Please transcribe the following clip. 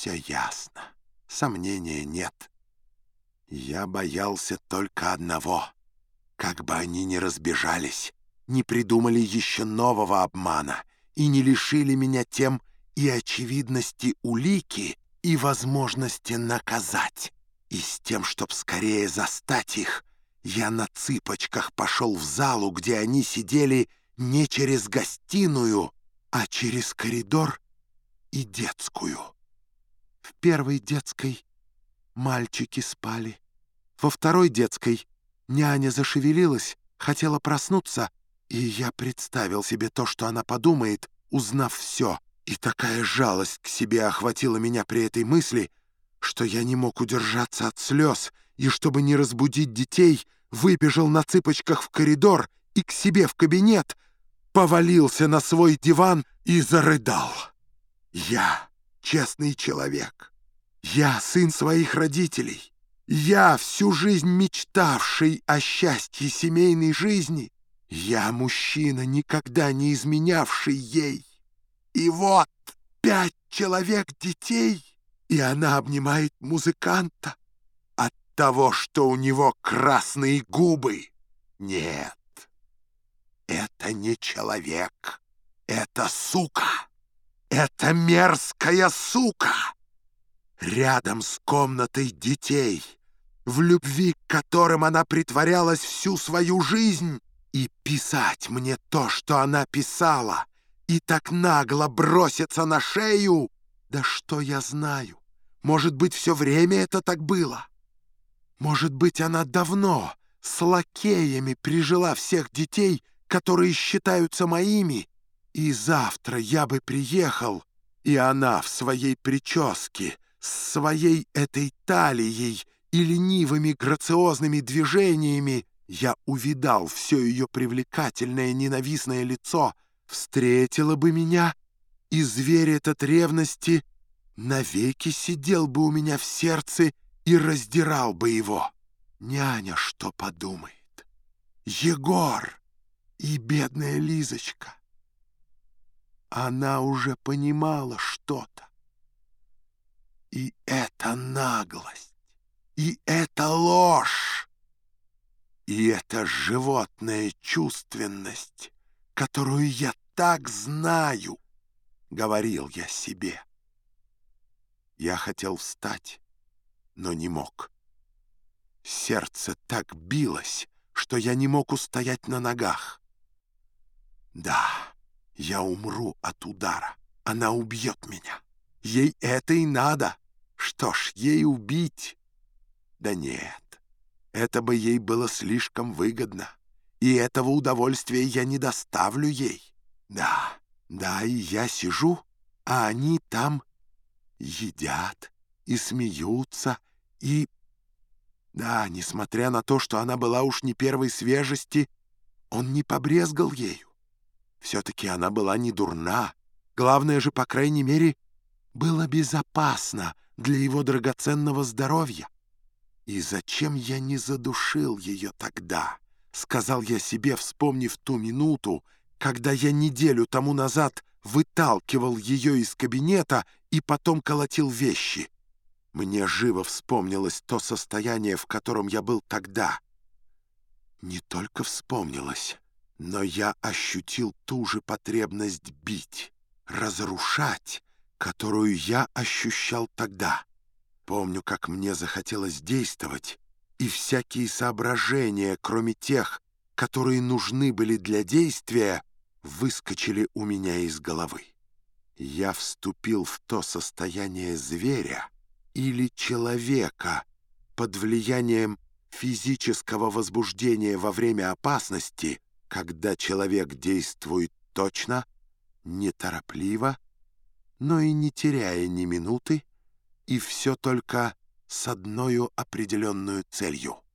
все ясно. Сомнения нет. Я боялся только одного. Как бы они ни разбежались, не придумали еще нового обмана и не лишили меня тем и очевидности улики, и возможности наказать. И с тем, чтоб скорее застать их, я на цыпочках пошел в залу, где они сидели не через гостиную, а через коридор и детскую. В первой детской мальчики спали. Во второй детской няня зашевелилась, хотела проснуться, и я представил себе то, что она подумает, узнав все. И такая жалость к себе охватила меня при этой мысли, что я не мог удержаться от слез, и, чтобы не разбудить детей, выбежал на цыпочках в коридор и к себе в кабинет, повалился на свой диван и зарыдал. Я честный человек. Я сын своих родителей. Я, всю жизнь мечтавший о счастье семейной жизни. Я мужчина, никогда не изменявший ей. И вот пять человек детей, и она обнимает музыканта от того, что у него красные губы. Нет, это не человек, это сука, это мерзкая сука. Рядом с комнатой детей, в любви к которым она притворялась всю свою жизнь, и писать мне то, что она писала — и так нагло броситься на шею? Да что я знаю? Может быть, все время это так было? Может быть, она давно с лакеями прижила всех детей, которые считаются моими, и завтра я бы приехал, и она в своей прическе, с своей этой талией и ленивыми грациозными движениями я увидал все ее привлекательное ненавистное лицо — встретила бы меня, и зверь этот ревности навеки сидел бы у меня в сердце и раздирал бы его. Няня что подумает? Егор и бедная Лизочка. Она уже понимала что-то. И это наглость, и это ложь, и это животная чувственность, которую я так знаю, — говорил я себе. Я хотел встать, но не мог. Сердце так билось, что я не мог устоять на ногах. Да, я умру от удара. Она убьет меня. Ей это и надо. Что ж, ей убить? Да нет, это бы ей было слишком выгодно, и этого удовольствия я не доставлю ей. Да, да, и я сижу, а они там едят и смеются, и... Да, несмотря на то, что она была уж не первой свежести, он не побрезгал ею. Все-таки она была не дурна. Главное же, по крайней мере, было безопасно для его драгоценного здоровья. И зачем я не задушил ее тогда? Сказал я себе, вспомнив ту минуту, когда я неделю тому назад выталкивал ее из кабинета и потом колотил вещи. Мне живо вспомнилось то состояние, в котором я был тогда. Не только вспомнилось, но я ощутил ту же потребность бить, разрушать, которую я ощущал тогда. Помню, как мне захотелось действовать, и всякие соображения, кроме тех, которые нужны были для действия, выскочили у меня из головы. Я вступил в то состояние зверя или человека под влиянием физического возбуждения во время опасности, когда человек действует точно, неторопливо, но и не теряя ни минуты, и все только с одной определенной целью —